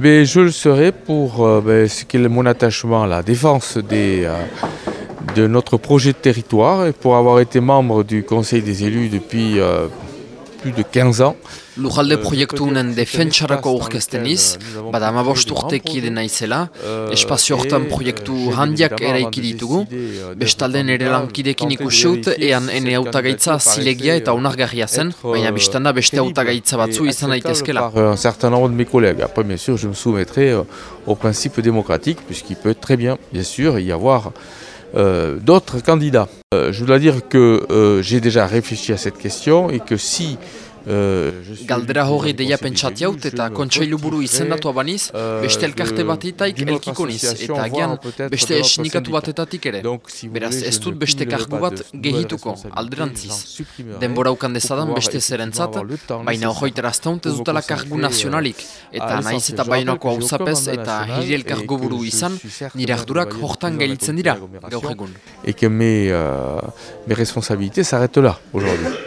Mais je le serai pour euh, ben, ce qu'est mon attachement à la défense des, euh, de notre projet de territoire et pour avoir été membre du Conseil des élus depuis euh, plus de 15 ans. Lujalde proiektu unen defentsarako aurkezteniz, bada amabost urteki naizela, espazio hortan proiektu handiak eraiki ditugu, bestalde nere lankidekin ikusiut, ean ene autagaitza zilegia eta onargarria zen, baina biztanda beste autagaitza batzu izan daitezkela. Un certain nombre de mes collègues. Après, bien sûr, je me soumettrai euh, au principe démocratique, puisqu'il peut très bien, bien sûr, y avoir euh, d'autres candidats. Euh, je dois dire que euh, j'ai déjà réfléchi à cette question et que si Galdera horri deia pentsatiaut eta kontseilu buru izendatua baniz, beste elkarte batitaik elkiko niz, eta agian beste esnikatu batetatik ere. Beraz, ez dut beste kargu bat gehituko, alderantziz. Denbora ukan dezadan beste zerentzat, baina hori teraztaunt ez dutela kargu nazionalik, eta naiz eta bainako hau zapez eta hiri elkargo buru izan, nire ardurak hortan gailitzen dira, gaur egun. Et que mes, euh, mes responsabilités s'arrêtent là, aujourd'hui.